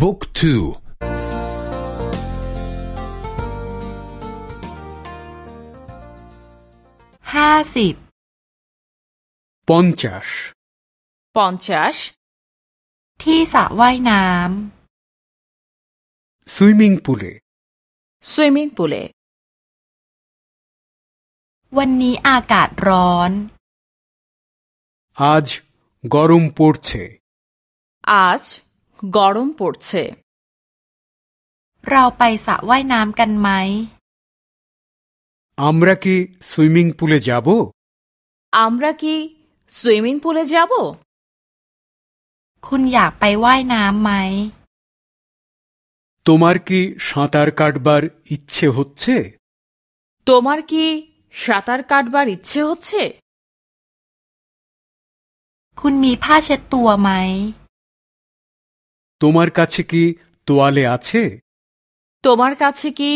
บุ๊กทูห้าสิบปอนชัชปอนชัชที่สระว่ายน้ำสวิมมิงพูลสวิมมิงพูลวันนี้อากาศร้อน อาจกรมปวดเชอาจ গরম পড়ছে เราไปสระว่ายน้ำกันไหม আমরা কি সুইমিং পুলে যাব আমরা কি সুইমিং পুলে যাব คุณอยากไปว่ายน้ำไหม তোমার কি সাঁতার কাটবার ইচ্ছে হচ্ছে তোমার কি সাঁতার কাটবার ইচ্ছে হচ্ছে คุณมีผ้าเช็ดตัวไหม তোমার কাছে কি তোয়ালে আছে তোমার কাছে কি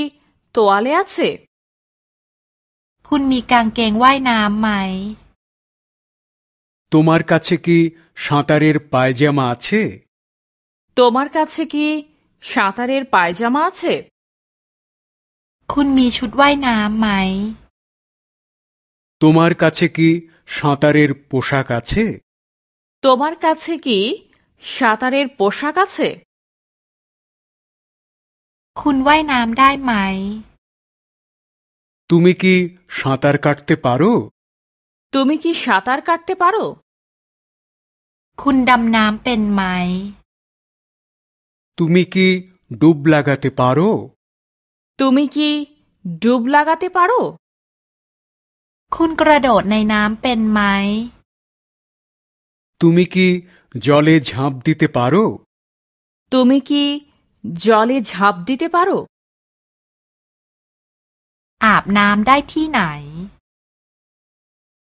তোয়ালে আছে คุณมีกางเกงว่ายน้ำไหม তোমার কাছে কি সাঁতারের পায়জামা আছে তোমার কাছে কি সাঁতারের পায়জামা আছে คุณมีชุดว่ายน้ำไหม তোমার কাছে কি সাঁতারের পোশাক আছে তোমার কাছে কি সাঁতারের পোশাক আছে คุณว่ายน้ำได้ไหม তুমি কি সাঁতার কাটতে পারো তুমি কি সাঁতার কাটতে পারো คุณดำน้ำเป็นไหม তুমি কি ডুব লাগাতে পারো তুমি কি ডুব লাগাতে পারো คุณกระโดดในน้ำเป็นไหม তুমি কি জলে ঝাঁপ দিতে পারো তুমি কি জলে ঝাঁপ দিতে পারো อาบน้ำได้ที่ไหน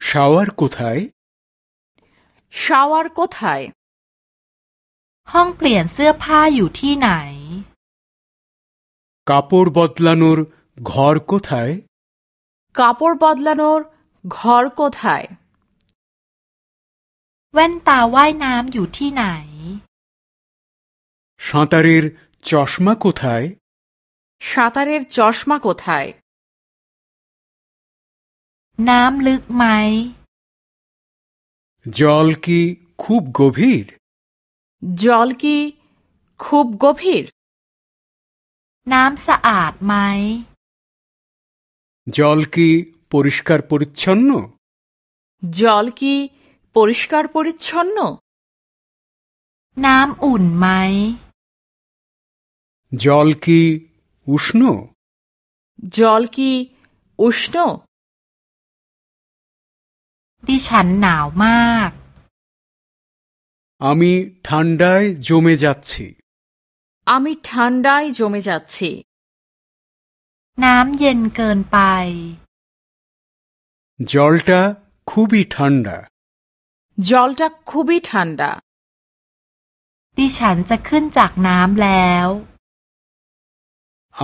শাওয়ার কোথায় শাওয়ার কোথায় ห้องเปลี่ยนเสื้อผ้าอยู่ที่ไหน কাপড় বদলানোর ঘর কোথায় কাপড় বদলানোর ঘর কোথায় แว่นตาว่ายน้ำอยู่ที่ไหน সাঁতারের চশমা কোথায় সাঁতারের চশমা কোথায় น้ำลึกไหม জল কি খুব গভীর জল কি খুব গভীর น้ำสะอาดไหม জল কি পরিষ্কার পরিচ্ছন্ন জল কি পরিষ্কার পরিচ্ছন্ন น้ำอุ่นไหม জল কি উষ্ণ জল কি উষ্ণ ดิฉันหนาวมาก আমি ঠান্ডায় জমে যাচ্ছি আমি ঠান্ডায় জমে যাচ্ছি น้ำเย็นเกินไป জলটা খুবই ঠান্ডা জলটা খুবই ঠান্ডা ดิฉันจะขึ้นจากน้ำแล้ว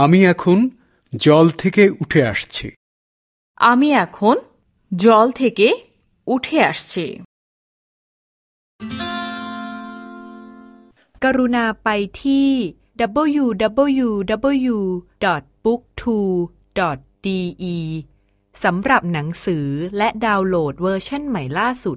আমি এখন জল থেকে উঠে আসছি আমি এখন জল থেকে উঠে আসছি กรุณาไปที่ www.booktwo.de สำหรับหนังสือและดาวน์โหลดเวอร์ชันใหม่ล่าสุด